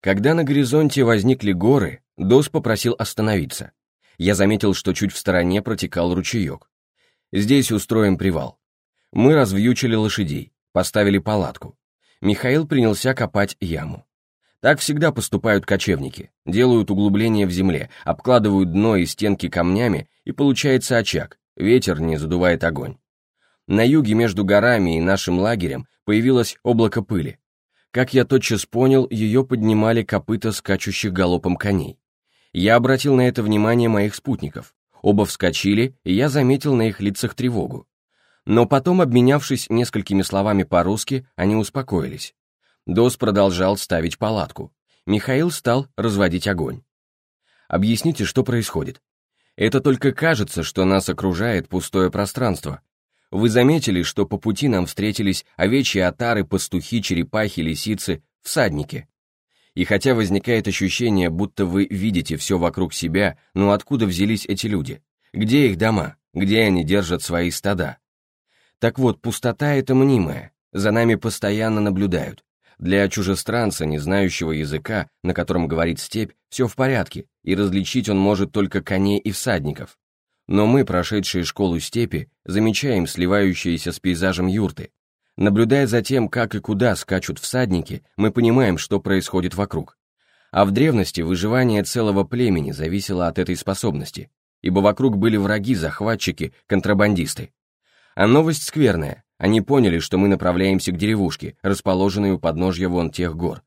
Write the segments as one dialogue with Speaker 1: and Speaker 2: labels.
Speaker 1: Когда на горизонте возникли горы, Дос попросил остановиться. Я заметил, что чуть в стороне протекал ручеек. Здесь устроим привал. Мы развьючили лошадей, поставили палатку. Михаил принялся копать яму. Так всегда поступают кочевники, делают углубление в земле, обкладывают дно и стенки камнями, и получается очаг, ветер не задувает огонь. На юге между горами и нашим лагерем появилось облако пыли. Как я тотчас понял, ее поднимали копыта скачущих галопом коней. Я обратил на это внимание моих спутников. Оба вскочили, и я заметил на их лицах тревогу. Но потом, обменявшись несколькими словами по-русски, они успокоились. Дос продолжал ставить палатку. Михаил стал разводить огонь. Объясните, что происходит. Это только кажется, что нас окружает пустое пространство. Вы заметили, что по пути нам встретились овечьи отары, пастухи, черепахи, лисицы, всадники. И хотя возникает ощущение, будто вы видите все вокруг себя, но откуда взялись эти люди? Где их дома? Где они держат свои стада? Так вот, пустота — это мнимая, за нами постоянно наблюдают. Для чужестранца, не знающего языка, на котором говорит степь, все в порядке, и различить он может только коней и всадников. Но мы, прошедшие школу степи, замечаем сливающиеся с пейзажем юрты, Наблюдая за тем, как и куда скачут всадники, мы понимаем, что происходит вокруг. А в древности выживание целого племени зависело от этой способности, ибо вокруг были враги, захватчики, контрабандисты. А новость скверная. Они поняли, что мы направляемся к деревушке, расположенной у подножья вон тех гор.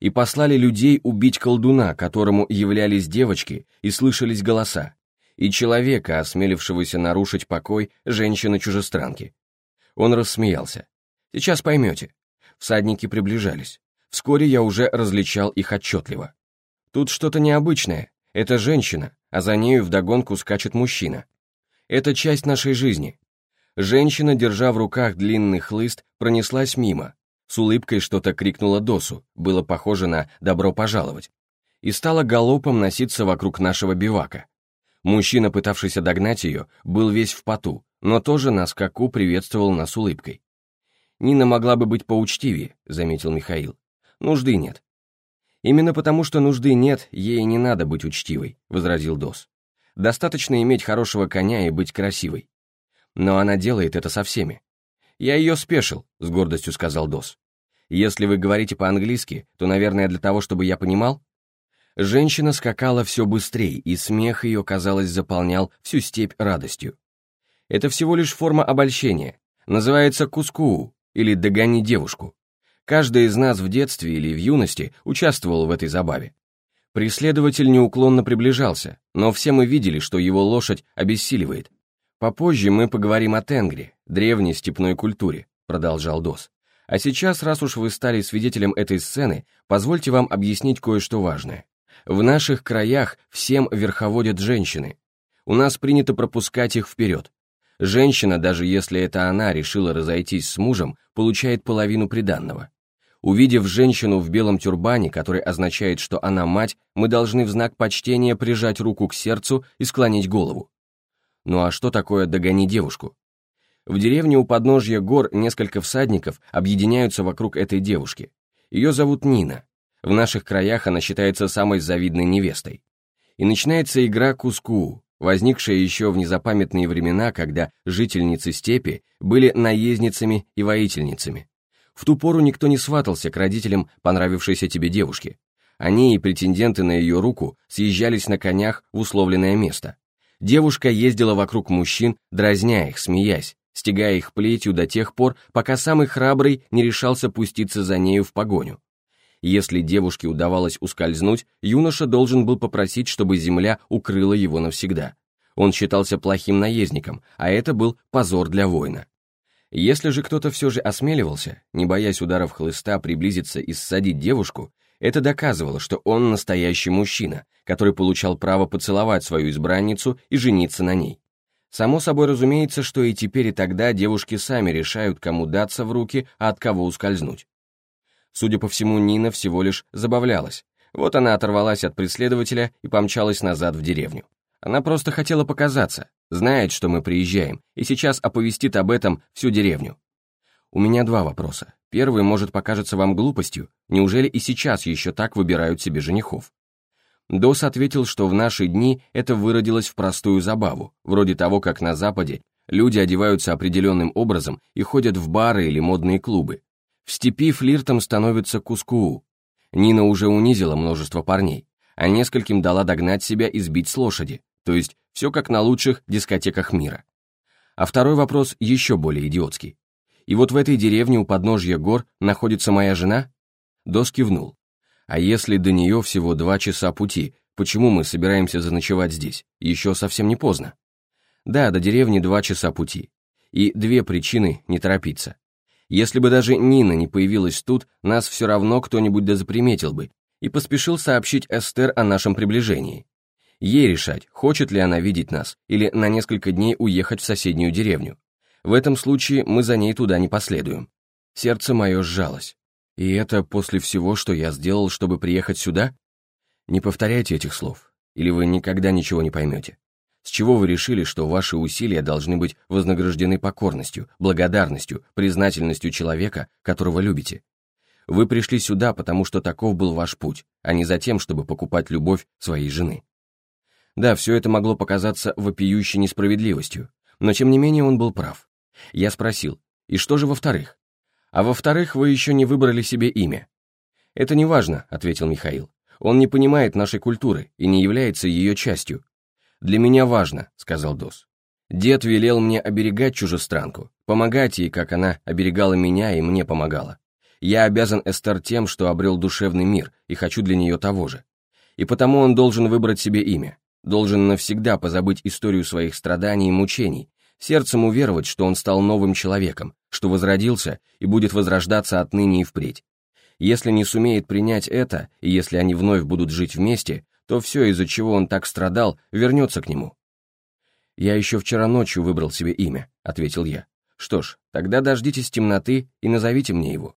Speaker 1: И послали людей убить колдуна, которому являлись девочки и слышались голоса, и человека, осмелившегося нарушить покой женщины-чужестранки. Он рассмеялся. Сейчас поймете. Всадники приближались. Вскоре я уже различал их отчетливо. Тут что-то необычное. Это женщина, а за нею вдогонку скачет мужчина. Это часть нашей жизни. Женщина, держа в руках длинный хлыст, пронеслась мимо. С улыбкой что-то крикнула Досу, было похоже на «добро пожаловать». И стала галопом носиться вокруг нашего бивака. Мужчина, пытавшийся догнать ее, был весь в поту, но тоже на скаку приветствовал нас улыбкой. Нина могла бы быть поучтивее, заметил Михаил. Нужды нет. Именно потому, что нужды нет, ей не надо быть учтивой, возразил Дос. Достаточно иметь хорошего коня и быть красивой. Но она делает это со всеми. Я ее спешил, с гордостью сказал Дос. Если вы говорите по-английски, то, наверное, для того, чтобы я понимал? Женщина скакала все быстрее, и смех ее, казалось, заполнял всю степь радостью. Это всего лишь форма обольщения. Называется кускуу, или «Догони девушку». Каждый из нас в детстве или в юности участвовал в этой забаве. Преследователь неуклонно приближался, но все мы видели, что его лошадь обессиливает. Попозже мы поговорим о тенгре, древней степной культуре, продолжал Дос. А сейчас, раз уж вы стали свидетелем этой сцены, позвольте вам объяснить кое-что важное. В наших краях всем верховодят женщины. У нас принято пропускать их вперед. Женщина, даже если это она решила разойтись с мужем, получает половину приданного. Увидев женщину в белом тюрбане, который означает, что она мать, мы должны в знак почтения прижать руку к сердцу и склонить голову. Ну а что такое «догони девушку»? В деревне у подножья гор несколько всадников объединяются вокруг этой девушки. Ее зовут Нина. В наших краях она считается самой завидной невестой. И начинается игра куску, возникшая еще в незапамятные времена, когда жительницы степи были наездницами и воительницами. В ту пору никто не сватался к родителям понравившейся тебе девушки. Они и претенденты на ее руку съезжались на конях в условленное место. Девушка ездила вокруг мужчин, дразня их, смеясь, стягая их плетью до тех пор, пока самый храбрый не решался пуститься за нею в погоню. Если девушке удавалось ускользнуть, юноша должен был попросить, чтобы земля укрыла его навсегда. Он считался плохим наездником, а это был позор для воина. Если же кто-то все же осмеливался, не боясь ударов хлыста, приблизиться и ссадить девушку, это доказывало, что он настоящий мужчина, который получал право поцеловать свою избранницу и жениться на ней. Само собой разумеется, что и теперь и тогда девушки сами решают, кому даться в руки, а от кого ускользнуть. Судя по всему, Нина всего лишь забавлялась. Вот она оторвалась от преследователя и помчалась назад в деревню. Она просто хотела показаться, знает, что мы приезжаем, и сейчас оповестит об этом всю деревню. У меня два вопроса. Первый может покажется вам глупостью, неужели и сейчас еще так выбирают себе женихов? Дос ответил, что в наши дни это выродилось в простую забаву, вроде того, как на Западе люди одеваются определенным образом и ходят в бары или модные клубы. В степи флиртом становится кускуу. Нина уже унизила множество парней, а нескольким дала догнать себя и сбить с лошади, то есть все как на лучших дискотеках мира. А второй вопрос еще более идиотский. И вот в этой деревне у подножья гор находится моя жена? Дос кивнул. А если до нее всего два часа пути, почему мы собираемся заночевать здесь? Еще совсем не поздно. Да, до деревни два часа пути. И две причины не торопиться. Если бы даже Нина не появилась тут, нас все равно кто-нибудь дозаприметил бы и поспешил сообщить Эстер о нашем приближении. Ей решать, хочет ли она видеть нас или на несколько дней уехать в соседнюю деревню. В этом случае мы за ней туда не последуем. Сердце мое сжалось. И это после всего, что я сделал, чтобы приехать сюда? Не повторяйте этих слов, или вы никогда ничего не поймете. С чего вы решили, что ваши усилия должны быть вознаграждены покорностью, благодарностью, признательностью человека, которого любите? Вы пришли сюда, потому что таков был ваш путь, а не за тем, чтобы покупать любовь своей жены. Да, все это могло показаться вопиющей несправедливостью, но тем не менее он был прав. Я спросил, и что же во-вторых? А во-вторых, вы еще не выбрали себе имя. Это не важно, ответил Михаил. Он не понимает нашей культуры и не является ее частью. Для меня важно, сказал Дос. Дед велел мне оберегать чужестранку, помогать ей, как она оберегала меня и мне помогала. Я обязан Эстер тем, что обрел душевный мир, и хочу для нее того же. И потому он должен выбрать себе имя, должен навсегда позабыть историю своих страданий и мучений, сердцем уверовать, что он стал новым человеком, что возродился и будет возрождаться отныне и впредь. Если не сумеет принять это, и если они вновь будут жить вместе, то все, из-за чего он так страдал, вернется к нему. «Я еще вчера ночью выбрал себе имя», — ответил я. «Что ж, тогда дождитесь темноты и назовите мне его».